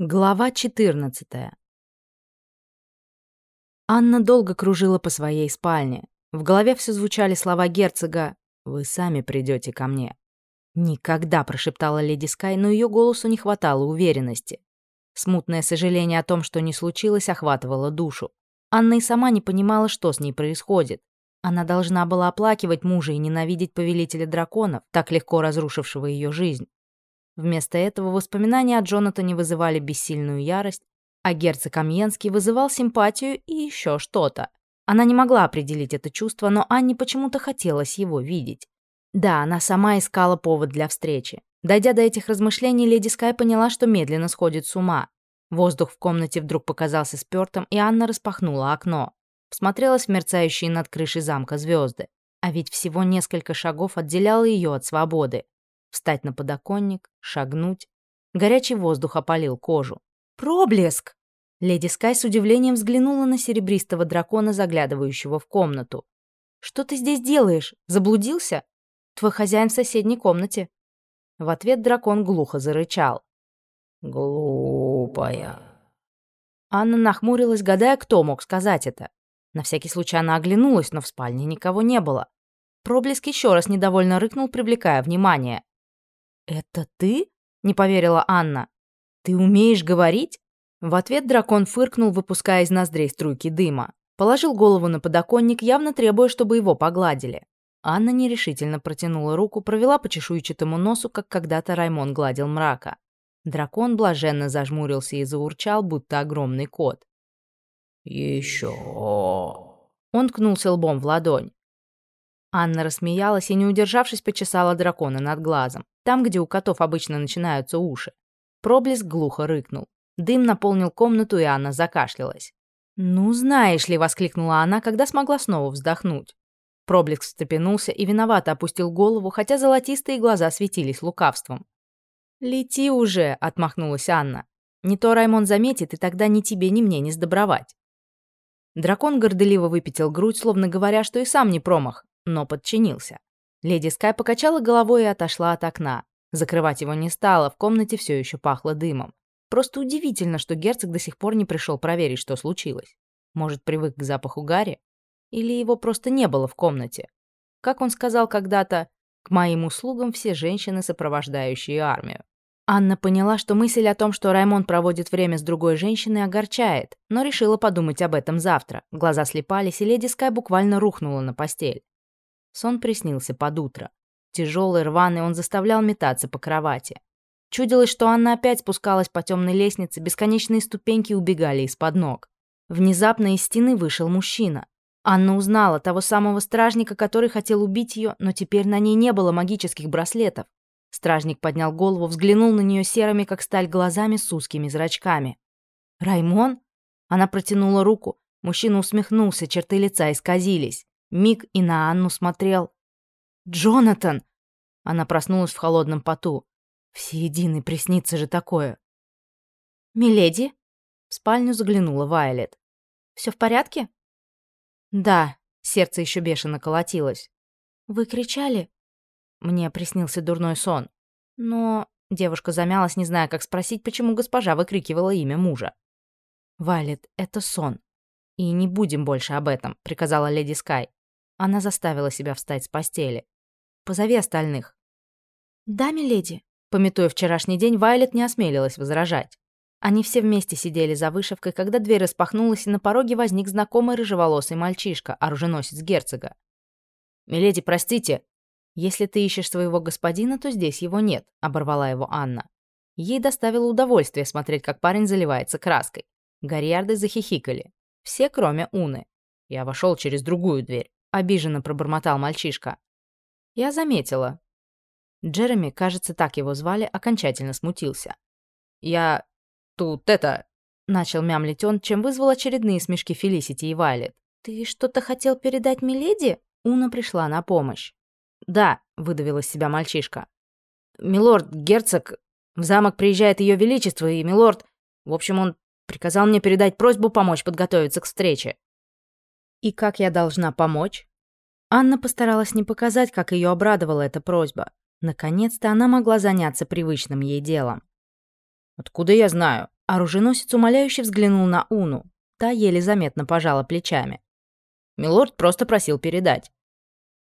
Глава 14 Анна долго кружила по своей спальне. В голове все звучали слова герцога «Вы сами придете ко мне». «Никогда», — прошептала леди Скай, но ее голосу не хватало уверенности. Смутное сожаление о том, что не случилось, охватывало душу. Анна и сама не понимала, что с ней происходит. Она должна была оплакивать мужа и ненавидеть повелителя драконов, так легко разрушившего ее жизнь. Вместо этого воспоминания о Джонатане вызывали бессильную ярость, а герцог Амьенский вызывал симпатию и еще что-то. Она не могла определить это чувство, но Анне почему-то хотелось его видеть. Да, она сама искала повод для встречи. Дойдя до этих размышлений, леди Скай поняла, что медленно сходит с ума. Воздух в комнате вдруг показался спёртым, и Анна распахнула окно. Всмотрелась в мерцающие над крышей замка звезды. А ведь всего несколько шагов отделяло ее от свободы встать на подоконник, шагнуть. Горячий воздух опалил кожу. «Проблеск!» Леди Скай с удивлением взглянула на серебристого дракона, заглядывающего в комнату. «Что ты здесь делаешь? Заблудился? Твой хозяин в соседней комнате». В ответ дракон глухо зарычал. «Глупая». Анна нахмурилась, гадая, кто мог сказать это. На всякий случай она оглянулась, но в спальне никого не было. Проблеск еще раз недовольно рыкнул, привлекая внимание. «Это ты?» — не поверила Анна. «Ты умеешь говорить?» В ответ дракон фыркнул, выпуская из ноздрей струйки дыма. Положил голову на подоконник, явно требуя, чтобы его погладили. Анна нерешительно протянула руку, провела по чешуйчатому носу, как когда-то Раймон гладил мрака. Дракон блаженно зажмурился и заурчал, будто огромный кот. «Еще!» Он ткнулся лбом в ладонь. Анна рассмеялась и, не удержавшись, почесала дракона над глазом, там, где у котов обычно начинаются уши. Проблеск глухо рыкнул. Дым наполнил комнату, и Анна закашлялась. «Ну, знаешь ли», — воскликнула она, когда смогла снова вздохнуть. Проблеск встрепенулся и виновато опустил голову, хотя золотистые глаза светились лукавством. «Лети уже», — отмахнулась Анна. «Не то Раймон заметит, и тогда ни тебе, ни мне не сдобровать». Дракон горделиво выпятил грудь, словно говоря, что и сам не промах, но подчинился. Леди Скай покачала головой и отошла от окна. Закрывать его не стала, в комнате все еще пахло дымом. Просто удивительно, что герцог до сих пор не пришел проверить, что случилось. Может, привык к запаху Гарри? Или его просто не было в комнате? Как он сказал когда-то, к моим услугам все женщины, сопровождающие армию. Анна поняла, что мысль о том, что Раймон проводит время с другой женщиной, огорчает, но решила подумать об этом завтра. Глаза слепались, и леди Скай буквально рухнула на постель. Сон приснился под утро. Тяжелый, рваный, он заставлял метаться по кровати. Чудилось, что Анна опять спускалась по темной лестнице, бесконечные ступеньки убегали из-под ног. Внезапно из стены вышел мужчина. Анна узнала того самого стражника, который хотел убить ее, но теперь на ней не было магических браслетов. Стражник поднял голову, взглянул на нее серыми, как сталь, глазами с узкими зрачками. «Раймон?» Она протянула руку. Мужчина усмехнулся, черты лица исказились. Миг и на Анну смотрел. «Джонатан!» Она проснулась в холодном поту. Всеединый приснится же такое. «Миледи?» В спальню заглянула Вайлет. «Все в порядке?» «Да», сердце еще бешено колотилось. «Вы кричали?» Мне приснился дурной сон. Но девушка замялась, не зная, как спросить, почему госпожа выкрикивала имя мужа. «Вайлет, это сон. И не будем больше об этом», — приказала леди Скай. Она заставила себя встать с постели. «Позови остальных». «Да, миледи». Пометуя вчерашний день, Вайлет не осмелилась возражать. Они все вместе сидели за вышивкой, когда дверь распахнулась, и на пороге возник знакомый рыжеволосый мальчишка, оруженосец герцога. «Миледи, простите!» «Если ты ищешь своего господина, то здесь его нет», — оборвала его Анна. Ей доставило удовольствие смотреть, как парень заливается краской. Гарьярды захихикали. Все, кроме Уны. Я вошел через другую дверь обиженно пробормотал мальчишка. Я заметила. Джереми, кажется, так его звали, окончательно смутился. Я тут это... Начал мямлить он, чем вызвал очередные смешки Фелисити и Вайлет. «Ты что-то хотел передать Миледи?» Уна пришла на помощь. «Да», — выдавил из себя мальчишка. «Милорд, герцог, в замок приезжает ее величество, и милорд... В общем, он приказал мне передать просьбу помочь подготовиться к встрече». «И как я должна помочь?» Анна постаралась не показать, как ее обрадовала эта просьба. Наконец-то она могла заняться привычным ей делом. «Откуда я знаю?» Оруженосец умоляюще взглянул на Уну. Та еле заметно пожала плечами. Милорд просто просил передать.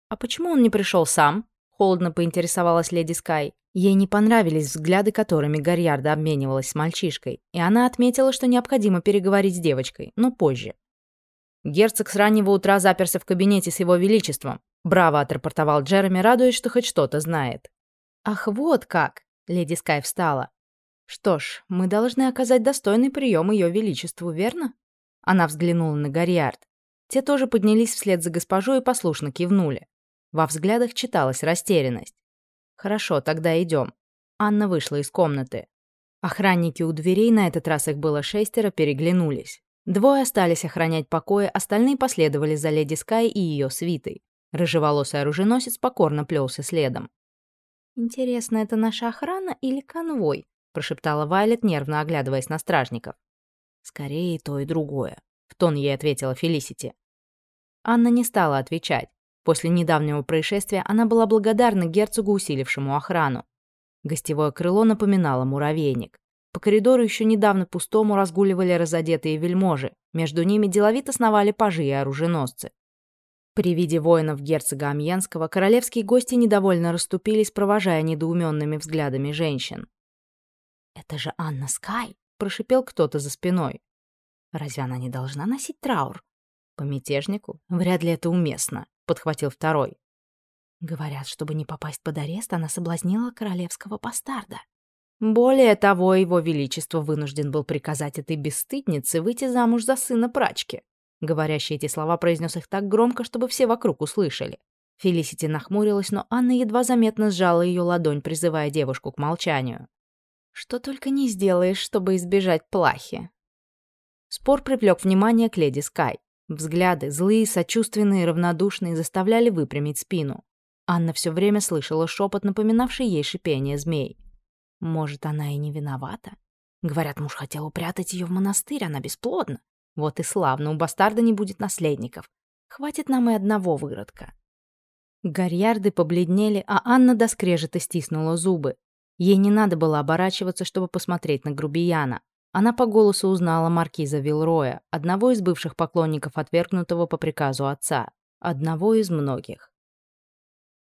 «А почему он не пришел сам?» — холодно поинтересовалась леди Скай. Ей не понравились взгляды, которыми Гарьярда обменивалась с мальчишкой, и она отметила, что необходимо переговорить с девочкой, но позже. Герцог с раннего утра заперся в кабинете с его величеством. Браво отрапортовал Джереми, радуясь, что хоть что-то знает. «Ах, вот как!» — леди Скай встала. «Что ж, мы должны оказать достойный прием ее величеству, верно?» Она взглянула на Гарьярд. Те тоже поднялись вслед за госпожой и послушно кивнули. Во взглядах читалась растерянность. «Хорошо, тогда идем. Анна вышла из комнаты. Охранники у дверей, на этот раз их было шестеро, переглянулись. Двое остались охранять покои, остальные последовали за леди Скай и ее свитой. Рыжеволосый оруженосец покорно плелся следом. «Интересно, это наша охрана или конвой?» прошептала Вайлет, нервно оглядываясь на стражников. «Скорее то и другое», — в тон ей ответила Фелисити. Анна не стала отвечать. После недавнего происшествия она была благодарна герцогу, усилившему охрану. Гостевое крыло напоминало муравейник. По коридору еще недавно пустому разгуливали разодетые вельможи. Между ними деловито сновали пажи и оруженосцы. При виде воинов герцога Амьенского королевские гости недовольно расступились, провожая недоуменными взглядами женщин. «Это же Анна Скай!» — прошипел кто-то за спиной. «Разве она не должна носить траур?» «По мятежнику? Вряд ли это уместно», — подхватил второй. Говорят, чтобы не попасть под арест, она соблазнила королевского бастарда. Более того, его величество вынужден был приказать этой бесстыднице выйти замуж за сына прачки. Говорящий эти слова произнес их так громко, чтобы все вокруг услышали. Фелисити нахмурилась, но Анна едва заметно сжала ее ладонь, призывая девушку к молчанию. «Что только не сделаешь, чтобы избежать плахи». Спор привлек внимание к леди Скай. Взгляды, злые, сочувственные, равнодушные, заставляли выпрямить спину. Анна все время слышала шепот, напоминавший ей шипение змей. Может, она и не виновата? Говорят, муж хотел упрятать ее в монастырь, она бесплодна. Вот и славно, у бастарда не будет наследников. Хватит нам и одного выродка. Гарьярды побледнели, а Анна до скрежета стиснула зубы. Ей не надо было оборачиваться, чтобы посмотреть на грубияна. Она по голосу узнала маркиза Вилроя, одного из бывших поклонников отвергнутого по приказу отца, одного из многих.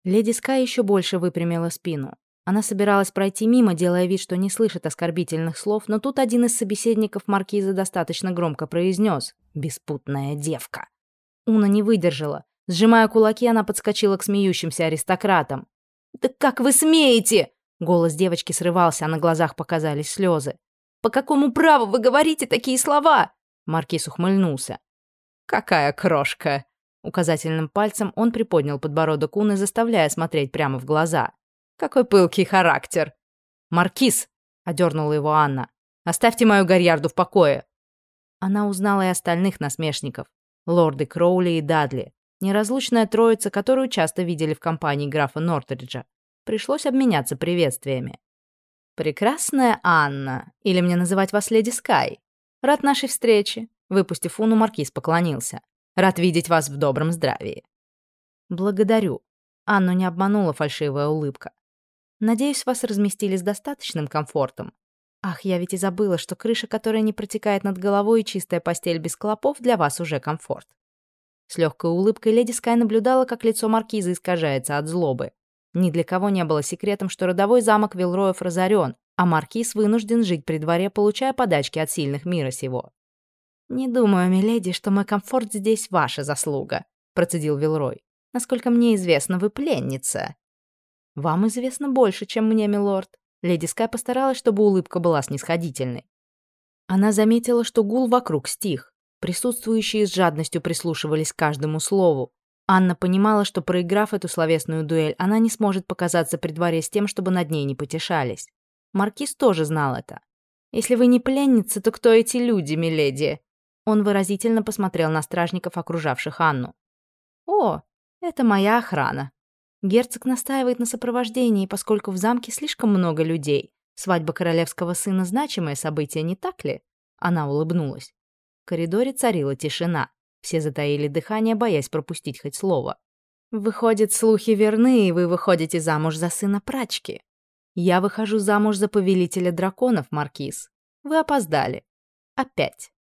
Леди Скай еще больше выпрямила спину. Она собиралась пройти мимо, делая вид, что не слышит оскорбительных слов, но тут один из собеседников маркиза достаточно громко произнес «Беспутная девка». Уна не выдержала. Сжимая кулаки, она подскочила к смеющимся аристократам. «Да как вы смеете?» Голос девочки срывался, а на глазах показались слезы. «По какому праву вы говорите такие слова?» Маркиз ухмыльнулся. «Какая крошка!» Указательным пальцем он приподнял подбородок Уны, заставляя смотреть прямо в глаза. «Какой пылкий характер!» «Маркиз!» — одернула его Анна. «Оставьте мою Гарьярду в покое!» Она узнала и остальных насмешников. Лорды Кроули и Дадли. Неразлучная троица, которую часто видели в компании графа Нортриджа. Пришлось обменяться приветствиями. «Прекрасная Анна, или мне называть вас леди Скай. Рад нашей встрече», — выпустив Уну, маркиз поклонился. «Рад видеть вас в добром здравии». «Благодарю». Анну не обманула фальшивая улыбка. «Надеюсь, вас разместили с достаточным комфортом. Ах, я ведь и забыла, что крыша, которая не протекает над головой, и чистая постель без клопов для вас уже комфорт». С легкой улыбкой леди Скай наблюдала, как лицо маркиза искажается от злобы. Ни для кого не было секретом, что родовой замок Вилроев разорен, а маркиз вынужден жить при дворе, получая подачки от сильных мира сего. «Не думаю, миледи, что мой комфорт здесь ваша заслуга», — процедил Вилрой. «Насколько мне известно, вы пленница». «Вам известно больше, чем мне, милорд». Леди Скай постаралась, чтобы улыбка была снисходительной. Она заметила, что гул вокруг стих. Присутствующие с жадностью прислушивались к каждому слову, Анна понимала, что проиграв эту словесную дуэль, она не сможет показаться при дворе с тем, чтобы над ней не потешались. Маркиз тоже знал это. «Если вы не пленница, то кто эти люди, миледи?» Он выразительно посмотрел на стражников, окружавших Анну. «О, это моя охрана. Герцог настаивает на сопровождении, поскольку в замке слишком много людей. Свадьба королевского сына — значимое событие, не так ли?» Она улыбнулась. В коридоре царила тишина. Все затаили дыхание, боясь пропустить хоть слово. «Выходит, слухи верны, и вы выходите замуж за сына прачки. Я выхожу замуж за повелителя драконов, Маркиз. Вы опоздали. Опять.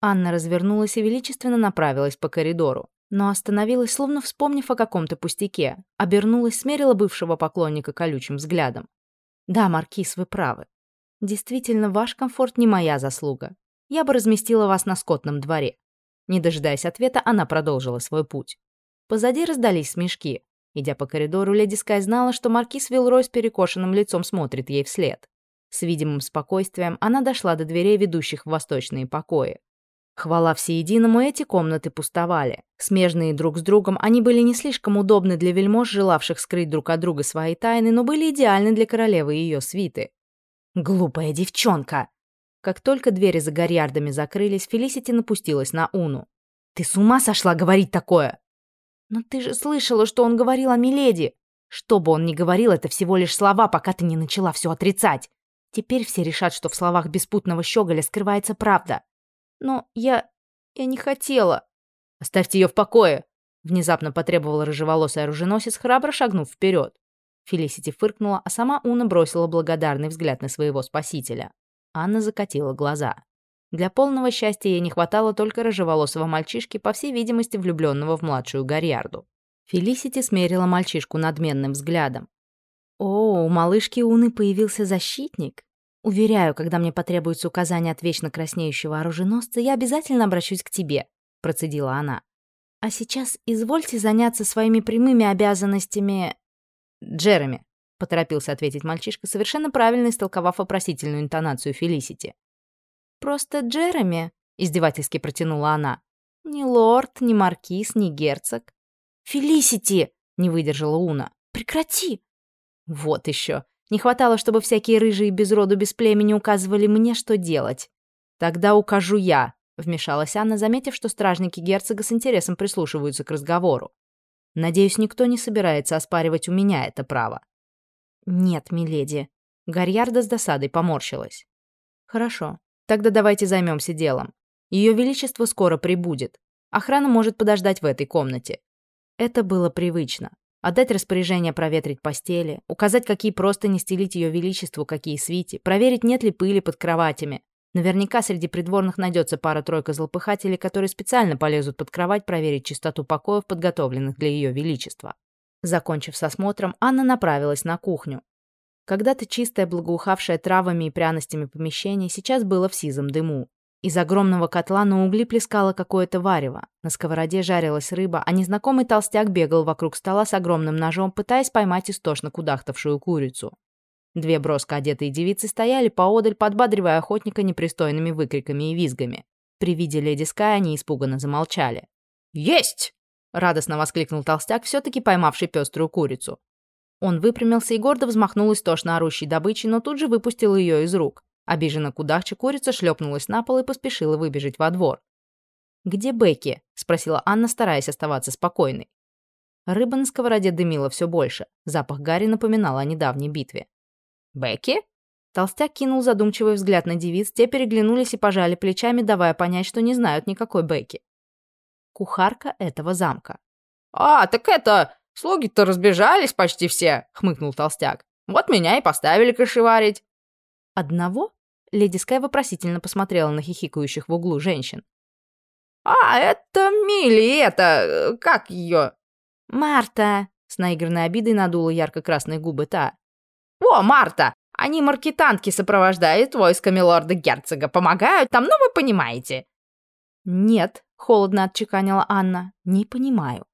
Анна развернулась и величественно направилась по коридору, но остановилась, словно вспомнив о каком-то пустяке, обернулась, смерила бывшего поклонника колючим взглядом. «Да, Маркиз, вы правы. Действительно, ваш комфорт не моя заслуга. Я бы разместила вас на скотном дворе». Не дожидаясь ответа, она продолжила свой путь. Позади раздались смешки. Идя по коридору, леди Скай знала, что маркиз Вилрой с перекошенным лицом смотрит ей вслед. С видимым спокойствием она дошла до дверей, ведущих в восточные покои. Хвала всеединому, эти комнаты пустовали. Смежные друг с другом, они были не слишком удобны для вельмож, желавших скрыть друг от друга свои тайны, но были идеальны для королевы и ее свиты. «Глупая девчонка!» Как только двери за гарьярдами закрылись, Фелисити напустилась на Уну. «Ты с ума сошла говорить такое?» «Но ты же слышала, что он говорил о Миледи!» «Что бы он ни говорил, это всего лишь слова, пока ты не начала все отрицать. Теперь все решат, что в словах беспутного щеголя скрывается правда. Но я... я не хотела. Оставьте ее в покое!» Внезапно потребовал рыжеволосый оруженосец, храбро шагнув вперед. Фелисити фыркнула, а сама Уна бросила благодарный взгляд на своего спасителя. Анна закатила глаза. Для полного счастья ей не хватало только рыжеволосого мальчишки, по всей видимости, влюбленного в младшую Гарьярду. Фелисити смерила мальчишку надменным взглядом. «О, у малышки Уны появился защитник. Уверяю, когда мне потребуется указание от вечно краснеющего оруженосца, я обязательно обращусь к тебе», — процедила она. «А сейчас извольте заняться своими прямыми обязанностями...» «Джереми», — поторопился ответить мальчишка, совершенно правильно истолковав вопросительную интонацию Фелисити. «Просто Джереми», — издевательски протянула она. «Ни лорд, ни маркиз, ни герцог». «Фелисити!» — не выдержала Уна. «Прекрати!» «Вот еще. Не хватало, чтобы всякие рыжие без роду, без племени указывали мне, что делать. Тогда укажу я», — вмешалась Анна, заметив, что стражники герцога с интересом прислушиваются к разговору. «Надеюсь, никто не собирается оспаривать у меня это право». «Нет, миледи». Гарьярда с досадой поморщилась. «Хорошо. Тогда давайте займемся делом. Ее Величество скоро прибудет. Охрана может подождать в этой комнате. Это было привычно. Отдать распоряжение проветрить постели, указать, какие просто не стелить ее величеству, какие свити, проверить, нет ли пыли под кроватями. Наверняка среди придворных найдется пара-тройка злопыхателей, которые специально полезут под кровать проверить чистоту покоев, подготовленных для ее величества. Закончив с осмотром, Анна направилась на кухню. Когда-то чистое, благоухавшее травами и пряностями помещение сейчас было в сизом дыму. Из огромного котла на угли плескало какое-то варево. На сковороде жарилась рыба, а незнакомый толстяк бегал вокруг стола с огромным ножом, пытаясь поймать истошно кудахтавшую курицу. Две броско одетые девицы стояли поодаль, подбадривая охотника непристойными выкриками и визгами. При виде леди Скай они испуганно замолчали. «Есть!» — радостно воскликнул толстяк, все-таки поймавший пеструю курицу. Он выпрямился и гордо взмахнул истошно орущей добычей, но тут же выпустил ее из рук. Обиженно кудахча курица шлепнулась на пол и поспешила выбежать во двор. «Где Бекки?» — спросила Анна, стараясь оставаться спокойной. Рыба на сковороде дымила все больше. Запах гари напоминал о недавней битве. «Бекки?» Толстяк кинул задумчивый взгляд на девиц, те переглянулись и пожали плечами, давая понять, что не знают никакой Бекки. Кухарка этого замка. «А, так это... «Слуги-то разбежались почти все», — хмыкнул толстяк. «Вот меня и поставили кошеварить». «Одного?» — леди Скай вопросительно посмотрела на хихикающих в углу женщин. «А, это Милли, это... как ее?» «Марта!» — с наигранной обидой надула ярко-красные губы та. «О, Марта! Они маркетантки сопровождают войсками лорда-герцога, помогают там, ну вы понимаете». «Нет», — холодно отчеканила Анна, — «не понимаю».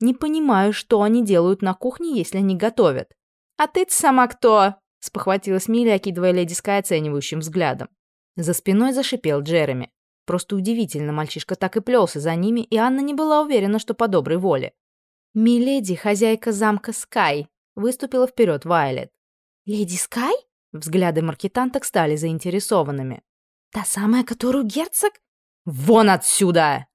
Не понимаю, что они делают на кухне, если не готовят. А ты сама кто? спохватилась Милли, окидывая леди Скай оценивающим взглядом. За спиной зашипел Джереми. Просто удивительно, мальчишка так и плелся за ними, и Анна не была уверена, что по доброй воле. «Миледи, хозяйка замка Скай», — выступила вперед Вайлет. «Леди Скай?» Взгляды маркетанток стали заинтересованными. «Та самая, которую герцог?» «Вон отсюда!»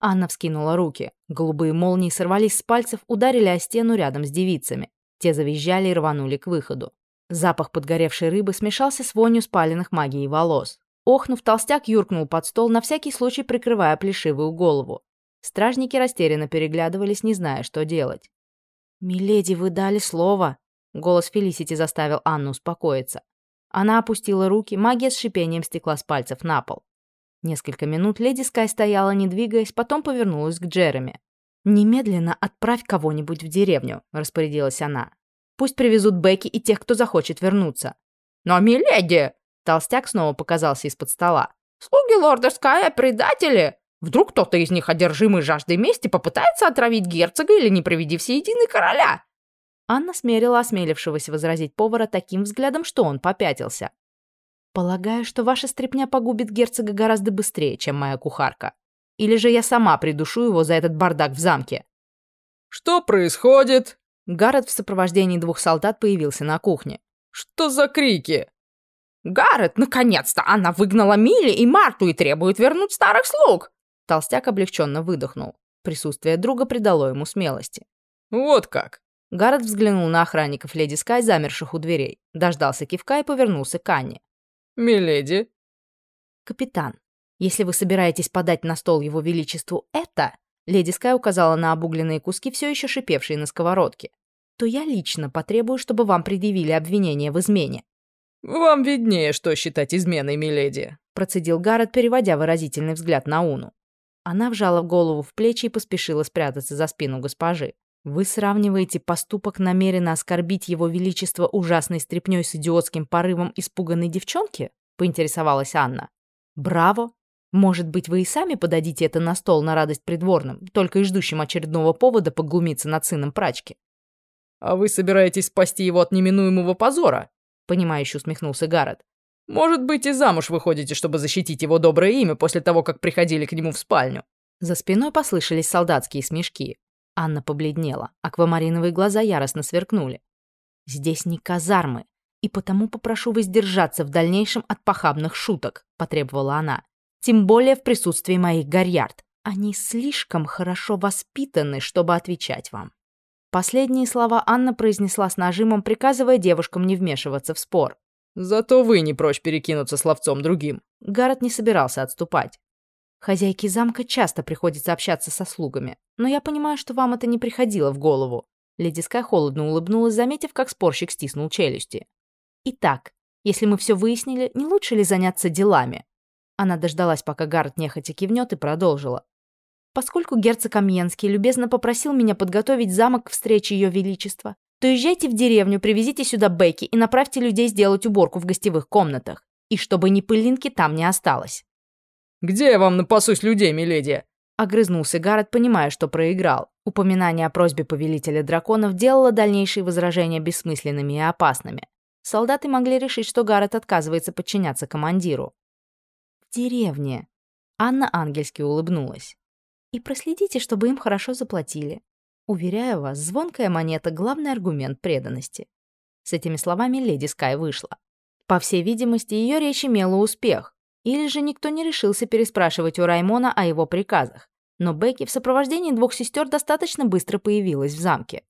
Анна вскинула руки. Голубые молнии сорвались с пальцев, ударили о стену рядом с девицами. Те завизжали и рванули к выходу. Запах подгоревшей рыбы смешался с вонью спаленных магией волос. Охнув, толстяк юркнул под стол, на всякий случай прикрывая плешивую голову. Стражники растерянно переглядывались, не зная, что делать. «Миледи, вы дали слово!» Голос Фелисити заставил Анну успокоиться. Она опустила руки, магия с шипением стекла с пальцев на пол. Несколько минут леди Скай стояла, не двигаясь, потом повернулась к Джереми. «Немедленно отправь кого-нибудь в деревню», — распорядилась она. «Пусть привезут Бекки и тех, кто захочет вернуться». «Но, миледи!» — толстяк снова показался из-под стола. «Слуги лорда Ская предатели! Вдруг кто-то из них, одержимый жаждой мести, попытается отравить герцога или не приведи всеединый короля?» Анна смерила осмелившегося возразить повара таким взглядом, что он попятился. «Полагаю, что ваша стряпня погубит герцога гораздо быстрее, чем моя кухарка. Или же я сама придушу его за этот бардак в замке». «Что происходит?» Гаррет в сопровождении двух солдат появился на кухне. «Что за крики?» «Гаррет, наконец-то! Она выгнала Милли и Марту и требует вернуть старых слуг!» Толстяк облегченно выдохнул. Присутствие друга придало ему смелости. «Вот как!» Гаррет взглянул на охранников леди Скай, замерших у дверей, дождался кивка и повернулся к Анне. «Миледи?» «Капитан, если вы собираетесь подать на стол его величеству это...» Леди Скай указала на обугленные куски, все еще шипевшие на сковородке. «То я лично потребую, чтобы вам предъявили обвинение в измене». «Вам виднее, что считать изменой, миледи», процедил Гаррет, переводя выразительный взгляд на Уну. Она вжала голову в плечи и поспешила спрятаться за спину госпожи. Вы сравниваете поступок намеренно оскорбить его величество ужасной стряпнёй с идиотским порывом испуганной девчонки? Поинтересовалась Анна. Браво! Может быть, вы и сами подадите это на стол на радость придворным, только и ждущим очередного повода поглумиться над сыном прачки. «А вы собираетесь спасти его от неминуемого позора?» — понимающе усмехнулся Гаррет. «Может быть, и замуж выходите, чтобы защитить его доброе имя после того, как приходили к нему в спальню?» За спиной послышались солдатские смешки. Анна побледнела, аквамариновые глаза яростно сверкнули. «Здесь не казармы, и потому попрошу воздержаться в дальнейшем от похабных шуток», — потребовала она. «Тем более в присутствии моих гарьярд. Они слишком хорошо воспитаны, чтобы отвечать вам». Последние слова Анна произнесла с нажимом, приказывая девушкам не вмешиваться в спор. «Зато вы не прочь перекинуться словцом другим». Гаррет не собирался отступать. Хозяйке замка часто приходится общаться со слугами, но я понимаю, что вам это не приходило в голову. Леди Скай холодно улыбнулась, заметив, как спорщик стиснул челюсти. Итак, если мы все выяснили, не лучше ли заняться делами? Она дождалась, пока Гард нехотя кивнет, и продолжила. Поскольку герцог Амьенский любезно попросил меня подготовить замок к встрече Ее Величества, то езжайте в деревню, привезите сюда Бекки и направьте людей сделать уборку в гостевых комнатах. И чтобы ни пылинки там не осталось. «Где я вам напасусь людей, миледи?» Огрызнулся Гаррет, понимая, что проиграл. Упоминание о просьбе повелителя драконов делало дальнейшие возражения бессмысленными и опасными. Солдаты могли решить, что Гаррет отказывается подчиняться командиру. «В деревне». Анна ангельски улыбнулась. «И проследите, чтобы им хорошо заплатили. Уверяю вас, звонкая монета — главный аргумент преданности». С этими словами леди Скай вышла. По всей видимости, ее речь имела успех. Или же никто не решился переспрашивать у Раймона о его приказах. Но Бекки в сопровождении двух сестер достаточно быстро появилась в замке.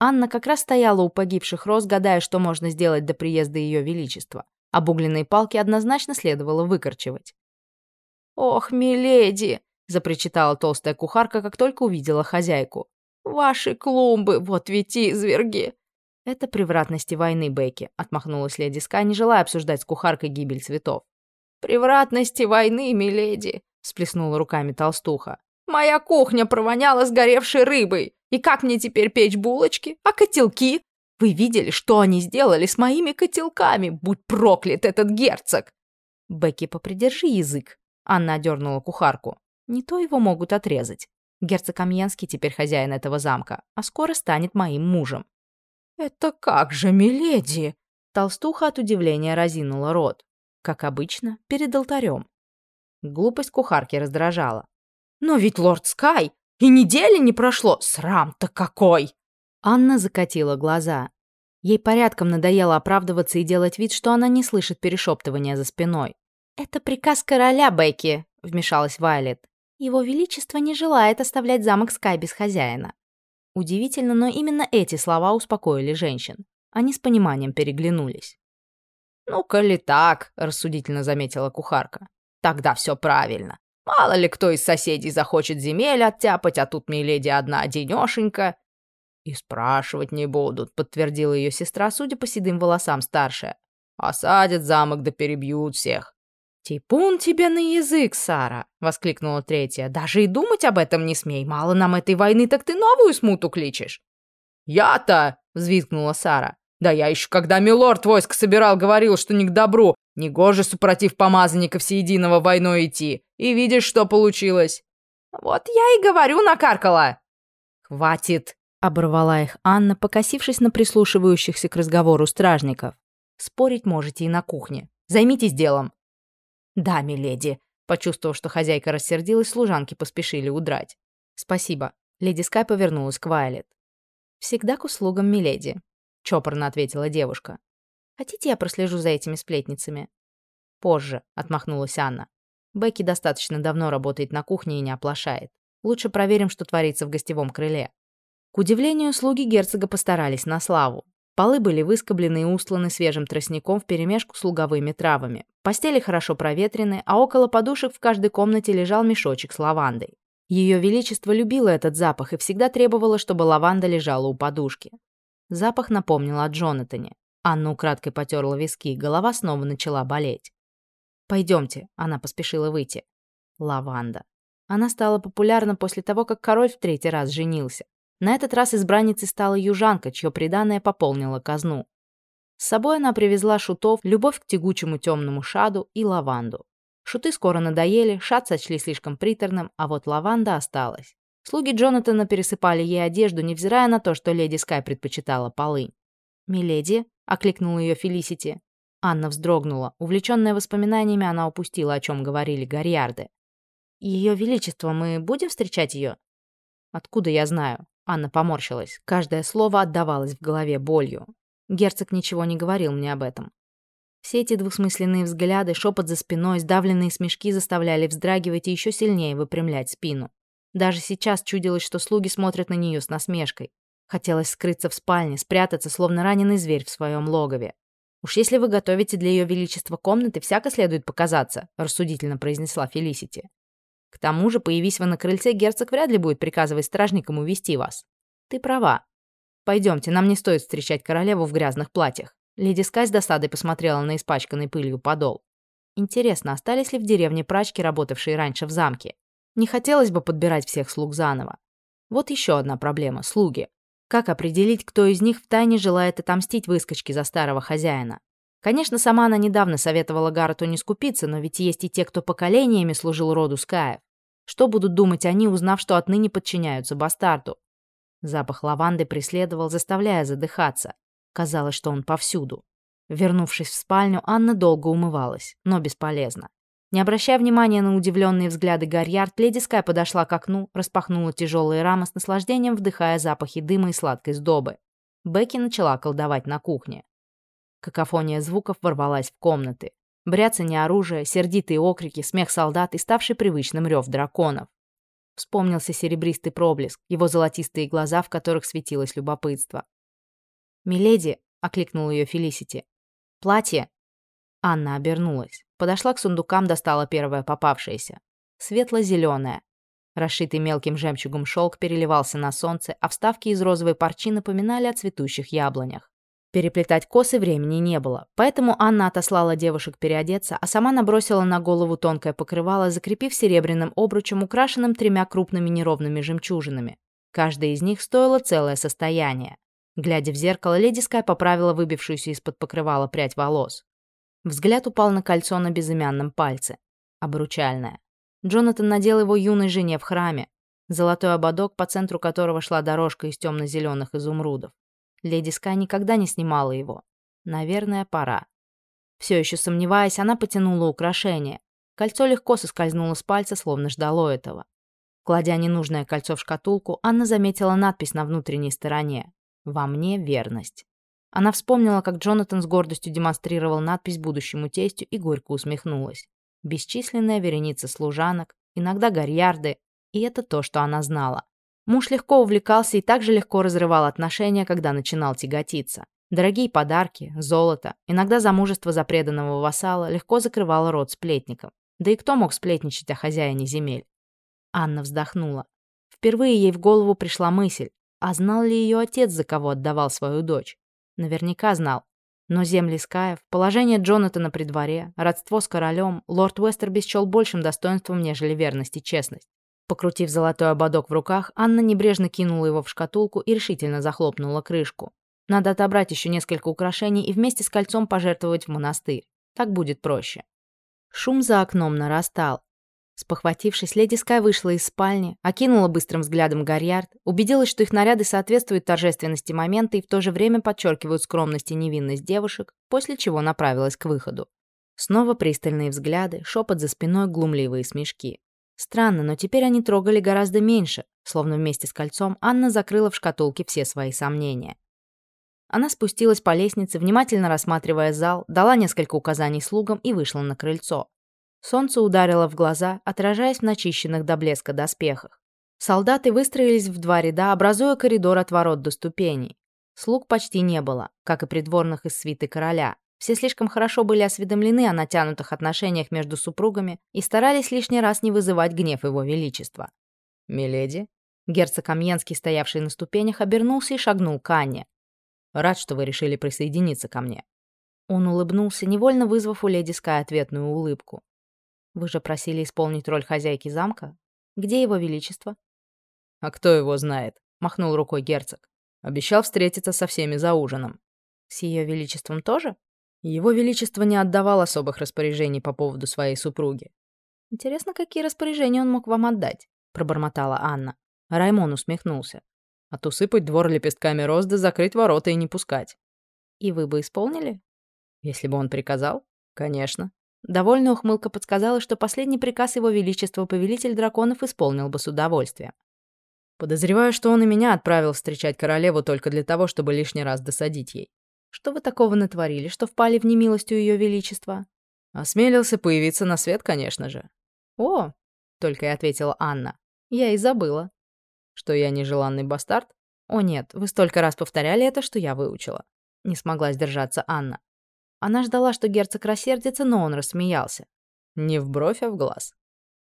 Анна как раз стояла у погибших роз, гадая, что можно сделать до приезда Ее Величества. Обугленные палки однозначно следовало выкорчевать. «Ох, миледи!» — запричитала толстая кухарка, как только увидела хозяйку. «Ваши клумбы, вот ведь изверги!» «Это превратности войны, Бекки», — отмахнулась леди Ска, не желая обсуждать с кухаркой гибель цветов. «Превратности войны, миледи!» — сплеснула руками толстуха. «Моя кухня провоняла сгоревшей рыбой. И как мне теперь печь булочки? А котелки? Вы видели, что они сделали с моими котелками? Будь проклят этот герцог!» «Бекки, попридержи язык!» Анна одернула кухарку. «Не то его могут отрезать. Герцог Амьенский теперь хозяин этого замка, а скоро станет моим мужем». «Это как же, миледи?» Толстуха от удивления разинула рот как обычно, перед алтарем. Глупость кухарки раздражала. «Но ведь лорд Скай! И недели не прошло! Срам-то какой!» Анна закатила глаза. Ей порядком надоело оправдываться и делать вид, что она не слышит перешептывания за спиной. «Это приказ короля, Бекки», — вмешалась Вайлет. «Его Величество не желает оставлять замок Скай без хозяина». Удивительно, но именно эти слова успокоили женщин. Они с пониманием переглянулись. «Ну, коли так», — рассудительно заметила кухарка, — «тогда все правильно. Мало ли кто из соседей захочет земель оттяпать, а тут миледи одна денешенька». «И спрашивать не будут», — подтвердила ее сестра, судя по седым волосам старшая. Осадят замок да перебьют всех. «Типун тебе на язык, Сара!» — воскликнула третья. «Даже и думать об этом не смей. Мало нам этой войны, так ты новую смуту кличешь». «Я-то!» — взвизгнула Сара. «Да я еще когда милорд войск собирал, говорил, что не к добру. Негоже супротив помазанника всеединого войной идти. И видишь, что получилось». «Вот я и говорю, накаркала!» «Хватит!» — оборвала их Анна, покосившись на прислушивающихся к разговору стражников. «Спорить можете и на кухне. Займитесь делом». «Да, миледи», — почувствовав, что хозяйка рассердилась, служанки поспешили удрать. «Спасибо». Леди Скай повернулась к Вайлет. «Всегда к услугам, миледи», — чопорно ответила девушка. «Хотите, я прослежу за этими сплетницами?» «Позже», — отмахнулась Анна. «Бекки достаточно давно работает на кухне и не оплошает. Лучше проверим, что творится в гостевом крыле». К удивлению, слуги герцога постарались на славу. Полы были выскоблены и устланы свежим тростником вперемешку с луговыми травами. Постели хорошо проветрены, а около подушек в каждой комнате лежал мешочек с лавандой. Ее Величество любило этот запах и всегда требовало, чтобы лаванда лежала у подушки. Запах напомнил о Джонатане. Анна украдкой потерла виски, голова снова начала болеть. «Пойдемте», — она поспешила выйти. Лаванда. Она стала популярна после того, как король в третий раз женился. На этот раз избранницей стала южанка, чье преданное пополнило казну. С собой она привезла шутов, любовь к тягучему темному шаду и лаванду. Шуты скоро надоели, шат сочли слишком приторным, а вот лаванда осталась. Слуги Джонатана пересыпали ей одежду, невзирая на то, что леди Скай предпочитала полынь. «Миледи», — окликнула ее Фелисити. Анна вздрогнула. Увлеченная воспоминаниями, она упустила, о чем говорили Гарьярды. «Ее Величество, мы будем встречать ее?» «Откуда я знаю?» Анна поморщилась. Каждое слово отдавалось в голове болью. Герцог ничего не говорил мне об этом. Все эти двусмысленные взгляды, шепот за спиной, сдавленные смешки заставляли вздрагивать и еще сильнее выпрямлять спину. Даже сейчас чудилось, что слуги смотрят на нее с насмешкой. Хотелось скрыться в спальне, спрятаться, словно раненый зверь в своем логове. «Уж если вы готовите для ее величества комнаты, всяко следует показаться», рассудительно произнесла Фелисити. К тому же, появись вы на крыльце, герцог вряд ли будет приказывать стражникам увести вас. Ты права. Пойдемте, нам не стоит встречать королеву в грязных платьях. Леди Скай с досадой посмотрела на испачканный пылью подол. Интересно, остались ли в деревне прачки, работавшие раньше в замке? Не хотелось бы подбирать всех слуг заново. Вот еще одна проблема – слуги. Как определить, кто из них втайне желает отомстить выскочке за старого хозяина? Конечно, сама она недавно советовала Гаррету не скупиться, но ведь есть и те, кто поколениями служил роду Скаев. Что будут думать они, узнав, что отныне подчиняются бастарду? Запах лаванды преследовал, заставляя задыхаться. Казалось, что он повсюду. Вернувшись в спальню, Анна долго умывалась, но бесполезно. Не обращая внимания на удивленные взгляды Гарьярд, леди Скай подошла к окну, распахнула тяжелые рамы с наслаждением, вдыхая запахи дыма и сладкой сдобы. Бекки начала колдовать на кухне. Какофония звуков ворвалась в комнаты. Бряцание оружия, сердитые окрики, смех солдат и ставший привычным рев драконов. Вспомнился серебристый проблеск, его золотистые глаза, в которых светилось любопытство. «Миледи!» — окликнул ее Фелисити. «Платье!» Анна обернулась. Подошла к сундукам, достала первое попавшееся. Светло-зеленое. Расшитый мелким жемчугом шелк переливался на солнце, а вставки из розовой парчи напоминали о цветущих яблонях. Переплетать косы времени не было, поэтому Анна отослала девушек переодеться, а сама набросила на голову тонкое покрывало, закрепив серебряным обручем, украшенным тремя крупными неровными жемчужинами. Каждая из них стоила целое состояние. Глядя в зеркало, леди Скай поправила выбившуюся из-под покрывала прядь волос. Взгляд упал на кольцо на безымянном пальце. Обручальное. Джонатан надел его юной жене в храме. Золотой ободок, по центру которого шла дорожка из темно-зеленых изумрудов. Леди Скай никогда не снимала его. Наверное, пора. Все еще сомневаясь, она потянула украшение. Кольцо легко соскользнуло с пальца, словно ждало этого. Кладя ненужное кольцо в шкатулку, Анна заметила надпись на внутренней стороне «Во мне верность». Она вспомнила, как Джонатан с гордостью демонстрировал надпись будущему тестю и горько усмехнулась. Бесчисленная вереница служанок, иногда гарьярды, и это то, что она знала. Муж легко увлекался и также легко разрывал отношения, когда начинал тяготиться. Дорогие подарки, золото, иногда замужество за преданного вассала легко закрывало рот сплетникам. Да и кто мог сплетничать о хозяине земель? Анна вздохнула. Впервые ей в голову пришла мысль, а знал ли ее отец, за кого отдавал свою дочь? Наверняка знал. Но земли Скаев, положение Джонатана при дворе, родство с королем, лорд Уэстерби счел большим достоинством, нежели верность и честность. Покрутив золотой ободок в руках, Анна небрежно кинула его в шкатулку и решительно захлопнула крышку. Надо отобрать еще несколько украшений и вместе с кольцом пожертвовать в монастырь. Так будет проще. Шум за окном нарастал. Спохватившись, леди Скай вышла из спальни, окинула быстрым взглядом Гарьярд, убедилась, что их наряды соответствуют торжественности момента и в то же время подчеркивают скромность и невинность девушек, после чего направилась к выходу. Снова пристальные взгляды, шепот за спиной, глумливые смешки. Странно, но теперь они трогали гораздо меньше, словно вместе с кольцом Анна закрыла в шкатулке все свои сомнения. Она спустилась по лестнице, внимательно рассматривая зал, дала несколько указаний слугам и вышла на крыльцо. Солнце ударило в глаза, отражаясь в начищенных до блеска доспехах. Солдаты выстроились в два ряда, образуя коридор от ворот до ступеней. Слуг почти не было, как и придворных из свиты короля. Все слишком хорошо были осведомлены о натянутых отношениях между супругами и старались лишний раз не вызывать гнев его величества. «Миледи?» Герцог Амьенский, стоявший на ступенях, обернулся и шагнул к Анне. «Рад, что вы решили присоединиться ко мне». Он улыбнулся, невольно вызвав у леди Скай ответную улыбку. Вы же просили исполнить роль хозяйки замка? Где его величество?» «А кто его знает?» — махнул рукой герцог. «Обещал встретиться со всеми за ужином». «С ее величеством тоже?» Его величество не отдавал особых распоряжений по поводу своей супруги. «Интересно, какие распоряжения он мог вам отдать?» — пробормотала Анна. Раймон усмехнулся. «Отусыпать двор лепестками роз да закрыть ворота и не пускать». «И вы бы исполнили?» «Если бы он приказал?» «Конечно». Довольная ухмылка подсказала, что последний приказ его величества повелитель драконов исполнил бы с удовольствием. Подозреваю, что он и меня отправил встречать королеву только для того, чтобы лишний раз досадить ей. Что вы такого натворили, что впали в немилость у ее величества? Осмелился появиться на свет, конечно же. О, только и ответила Анна. Я и забыла. Что я нежеланный бастард? О нет, вы столько раз повторяли это, что я выучила. Не смогла сдержаться Анна. Она ждала, что герцог рассердится, но он рассмеялся. Не в бровь, а в глаз.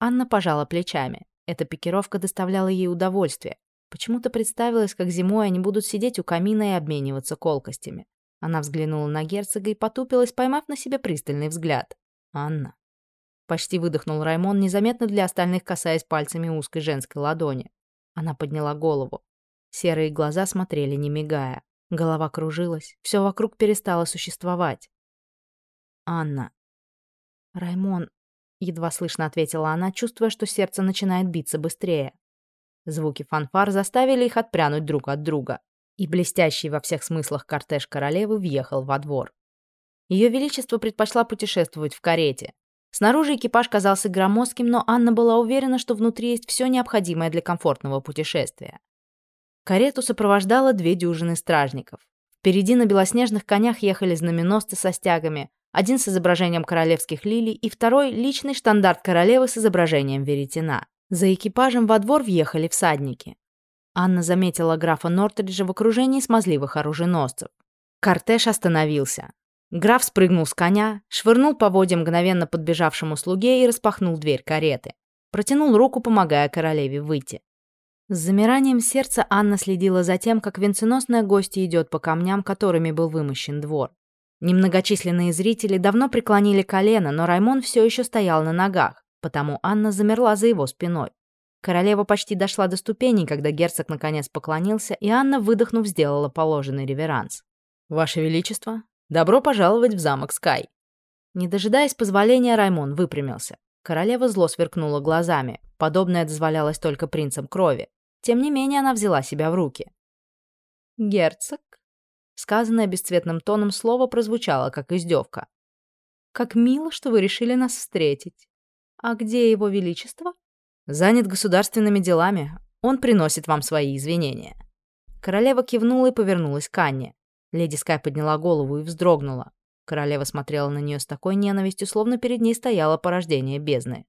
Анна пожала плечами. Эта пикировка доставляла ей удовольствие. Почему-то представилось, как зимой они будут сидеть у камина и обмениваться колкостями. Она взглянула на герцога и потупилась, поймав на себе пристальный взгляд. «Анна». Почти выдохнул Раймон, незаметно для остальных касаясь пальцами узкой женской ладони. Она подняла голову. Серые глаза смотрели, не мигая. Голова кружилась, все вокруг перестало существовать. «Анна». «Раймон», — едва слышно ответила она, чувствуя, что сердце начинает биться быстрее. Звуки фанфар заставили их отпрянуть друг от друга, и блестящий во всех смыслах кортеж королевы въехал во двор. Ее Величество предпочла путешествовать в карете. Снаружи экипаж казался громоздким, но Анна была уверена, что внутри есть все необходимое для комфортного путешествия. Карету сопровождало две дюжины стражников. Впереди на белоснежных конях ехали знаменосцы со стягами, один с изображением королевских лилий и второй — личный штандарт королевы с изображением веретена. За экипажем во двор въехали всадники. Анна заметила графа Нортриджа в окружении смазливых оруженосцев. Кортеж остановился. Граф спрыгнул с коня, швырнул поводья мгновенно подбежавшему слуге и распахнул дверь кареты. Протянул руку, помогая королеве выйти. С замиранием сердца Анна следила за тем, как венценосная гостья идет по камням, которыми был вымощен двор. Немногочисленные зрители давно преклонили колено, но Раймон все еще стоял на ногах, потому Анна замерла за его спиной. Королева почти дошла до ступеней, когда герцог наконец поклонился, и Анна, выдохнув, сделала положенный реверанс. «Ваше Величество, добро пожаловать в замок Скай!» Не дожидаясь позволения, Раймон выпрямился. Королева зло сверкнула глазами. Подобное дозволялось только принцам крови. Тем не менее, она взяла себя в руки. «Герцог?» Сказанное бесцветным тоном слово прозвучало, как издевка. «Как мило, что вы решили нас встретить. А где его величество?» «Занят государственными делами. Он приносит вам свои извинения». Королева кивнула и повернулась к Анне. Леди Скай подняла голову и вздрогнула. Королева смотрела на нее с такой ненавистью, словно перед ней стояло порождение бездны.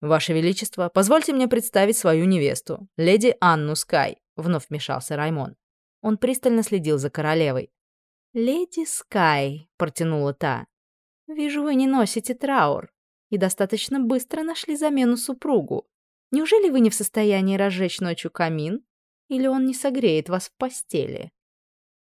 «Ваше Величество, позвольте мне представить свою невесту, леди Анну Скай», — вновь вмешался Раймон. Он пристально следил за королевой. «Леди Скай», — протянула та, — «вижу, вы не носите траур и достаточно быстро нашли замену супругу. Неужели вы не в состоянии разжечь ночью камин? Или он не согреет вас в постели?»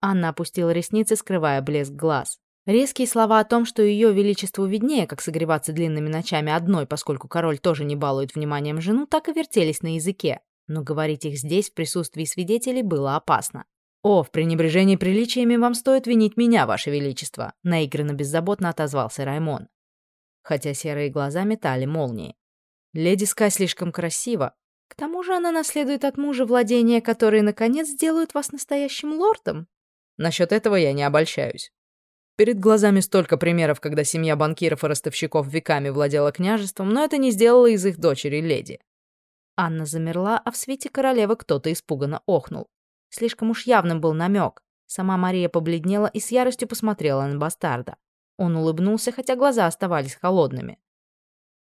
Анна опустила ресницы, скрывая блеск глаз. Резкие слова о том, что ее величеству виднее, как согреваться длинными ночами одной, поскольку король тоже не балует вниманием жену, так и вертелись на языке. Но говорить их здесь, в присутствии свидетелей, было опасно. «О, в пренебрежении приличиями вам стоит винить меня, ваше величество», наигранно беззаботно отозвался Раймон. Хотя серые глаза метали молнии. «Леди Скай слишком красива. К тому же она наследует от мужа владения, которые, наконец, сделают вас настоящим лордом». Насчет этого я не обольщаюсь. Перед глазами столько примеров, когда семья банкиров и ростовщиков веками владела княжеством, но это не сделало из их дочери леди. Анна замерла, а в свете королевы кто-то испуганно охнул. Слишком уж явным был намек. Сама Мария побледнела и с яростью посмотрела на бастарда. Он улыбнулся, хотя глаза оставались холодными.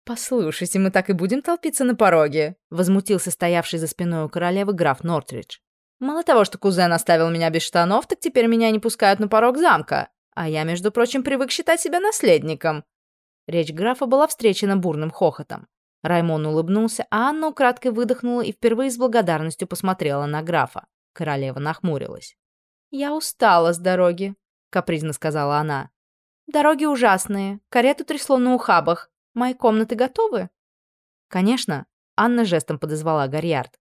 «Послушайте, мы так и будем толпиться на пороге», — возмутился стоявший за спиной у королевы граф Нортридж. «Мало того, что кузен оставил меня без штанов, так теперь меня не пускают на порог замка. А я, между прочим, привык считать себя наследником». Речь графа была встречена бурным хохотом. Раймон улыбнулся, а Анна украдкой выдохнула и впервые с благодарностью посмотрела на графа. Королева нахмурилась. «Я устала с дороги», — капризно сказала она. «Дороги ужасные, карету трясло на ухабах. Мои комнаты готовы?» «Конечно», — Анна жестом подозвала Гарьярд.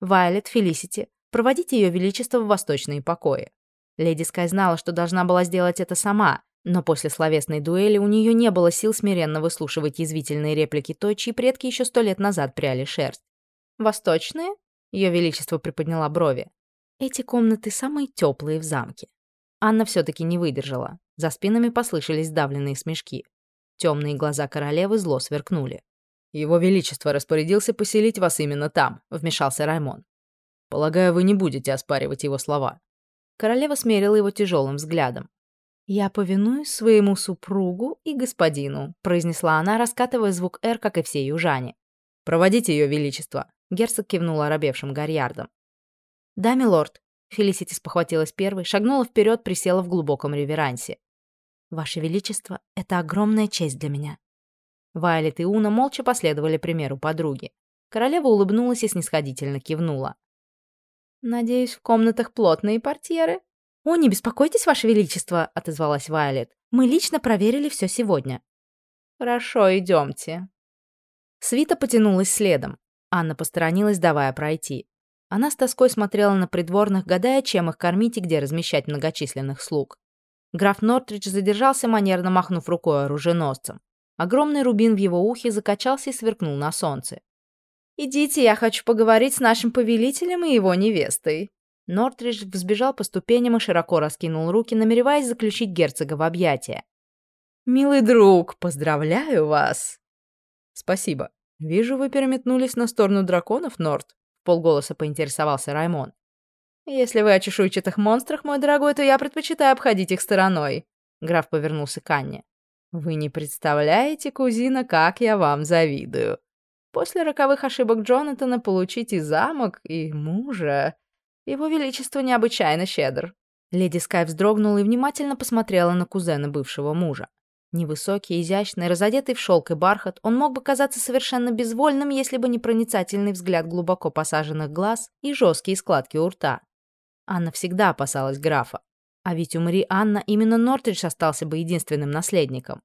«Вайлет, Фелисити, проводите ее величество в восточные покои». Леди Скай знала, что должна была сделать это сама, но после словесной дуэли у нее не было сил смиренно выслушивать язвительные реплики той, чьи предки еще сто лет назад пряли шерсть. «Восточные?» — ее величество приподняла брови. Эти комнаты самые теплые в замке. Анна все-таки не выдержала. За спинами послышались давленные смешки. Темные глаза королевы зло сверкнули. «Его Величество распорядился поселить вас именно там», — вмешался Раймон. «Полагаю, вы не будете оспаривать его слова». Королева смерила его тяжелым взглядом. «Я повинуюсь своему супругу и господину», — произнесла она, раскатывая звук «Р», как и все южане. «Проводите ее величество», — герцог кивнул оробевшим гарьярдом. «Да, милорд». Фелисити спохватилась первой, шагнула вперед, присела в глубоком реверансе. «Ваше Величество, это огромная честь для меня». Вайлет и Уна молча последовали примеру подруги. Королева улыбнулась и снисходительно кивнула. «Надеюсь, в комнатах плотные портьеры?» «О, не беспокойтесь, Ваше Величество», — отозвалась Вайлет. «Мы лично проверили все сегодня». «Хорошо, идемте». Свита потянулась следом. Анна посторонилась, давая пройти. Она с тоской смотрела на придворных, гадая, чем их кормить и где размещать многочисленных слуг. Граф Нортридж задержался, манерно махнув рукой оруженосцем. Огромный рубин в его ухе закачался и сверкнул на солнце. «Идите, я хочу поговорить с нашим повелителем и его невестой». Нортридж взбежал по ступеням и широко раскинул руки, намереваясь заключить герцога в объятия. «Милый друг, поздравляю вас!» «Спасибо. Вижу, вы переметнулись на сторону драконов, Норт», — полголоса поинтересовался Раймон. «Если вы о чешуйчатых монстрах, мой дорогой, то я предпочитаю обходить их стороной», — граф повернулся к Анне. «Вы не представляете, кузина, как я вам завидую. После роковых ошибок Джонатана получить и замок, и мужа. Его величество необычайно щедр». Леди Скай вздрогнула и внимательно посмотрела на кузена бывшего мужа. Невысокий, изящный, разодетый в шелк и бархат, он мог бы казаться совершенно безвольным, если бы не проницательный взгляд глубоко посаженных глаз и жесткие складки у рта. Анна всегда опасалась графа. А ведь умри Анна, именно Нортридж остался бы единственным наследником.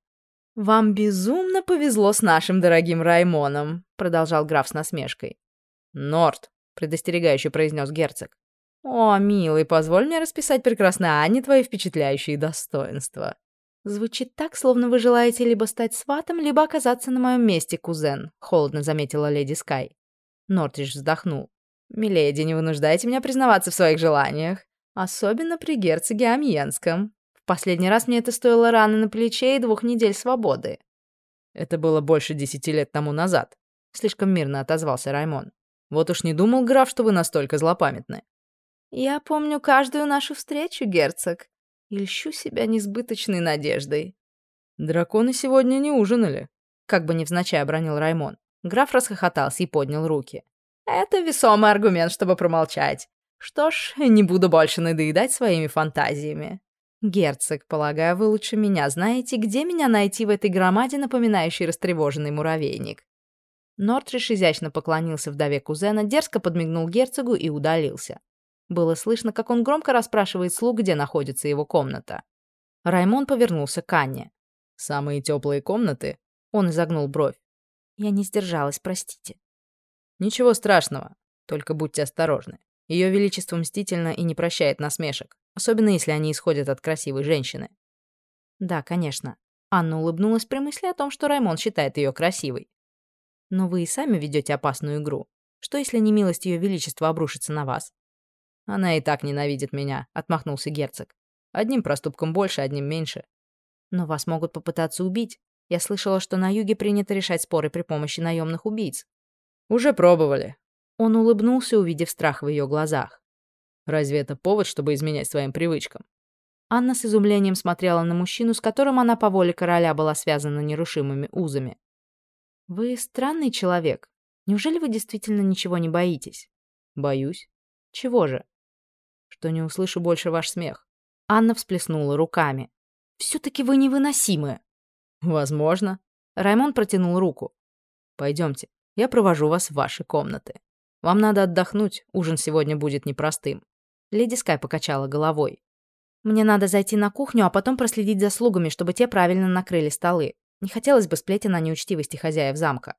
«Вам безумно повезло с нашим дорогим Раймоном», — продолжал граф с насмешкой. «Норт», — предостерегающе произнес герцог. «О, милый, позволь мне расписать прекрасной Анне твои впечатляющие достоинства». «Звучит так, словно вы желаете либо стать сватом, либо оказаться на моем месте, кузен», — холодно заметила леди Скай. Нортридж вздохнул. «Миледи, не вынуждайте меня признаваться в своих желаниях. Особенно при герцоге Амьенском. В последний раз мне это стоило раны на плече и двух недель свободы». «Это было больше десяти лет тому назад», — слишком мирно отозвался Раймон. «Вот уж не думал, граф, что вы настолько злопамятны». «Я помню каждую нашу встречу, герцог и льщу себя несбыточной надеждой. «Драконы сегодня не ужинали», — как бы невзначай обронил Раймон. Граф расхохотался и поднял руки. «Это весомый аргумент, чтобы промолчать. Что ж, не буду больше надоедать своими фантазиями. Герцог, полагаю, вы лучше меня знаете, где меня найти в этой громаде, напоминающей растревоженный муравейник». Нортриш изящно поклонился вдове кузена, дерзко подмигнул герцогу и удалился. Было слышно, как он громко расспрашивает слуг, где находится его комната. Раймон повернулся к Анне. «Самые теплые комнаты?» Он изогнул бровь. Я не сдержалась, простите. «Ничего страшного, только будьте осторожны. Ее Величество мстительно и не прощает насмешек, особенно если они исходят от красивой женщины». «Да, конечно». Анна улыбнулась при мысли о том, что Раймон считает ее красивой. «Но вы и сами ведете опасную игру. Что, если немилость ее Величества обрушится на вас?» «Она и так ненавидит меня», — отмахнулся герцог. «Одним проступком больше, одним меньше». «Но вас могут попытаться убить. Я слышала, что на юге принято решать споры при помощи наемных убийц». «Уже пробовали». Он улыбнулся, увидев страх в ее глазах. «Разве это повод, чтобы изменять своим привычкам?» Анна с изумлением смотрела на мужчину, с которым она по воле короля была связана нерушимыми узами. «Вы странный человек. Неужели вы действительно ничего не боитесь?» «Боюсь». «Чего же?» что не услышу больше ваш смех». Анна всплеснула руками. «Все-таки вы невыносимы». «Возможно». Раймон протянул руку. «Пойдемте, я провожу вас в ваши комнаты. Вам надо отдохнуть, ужин сегодня будет непростым». Леди Скай покачала головой. «Мне надо зайти на кухню, а потом проследить за слугами, чтобы те правильно накрыли столы. Не хотелось бы сплетен о неучтивости хозяев замка».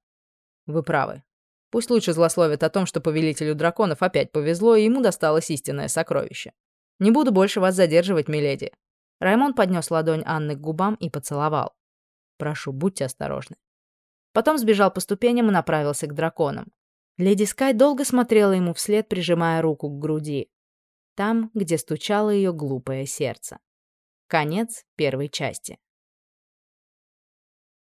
«Вы правы. Пусть лучше злословят о том, что повелителю драконов опять повезло, и ему досталось истинное сокровище. Не буду больше вас задерживать, миледи». Раймон поднес ладонь Анны к губам и поцеловал. «Прошу, будьте осторожны». Потом сбежал по ступеням и направился к драконам. Леди Скай долго смотрела ему вслед, прижимая руку к груди. Там, где стучало ее глупое сердце. Конец первой части.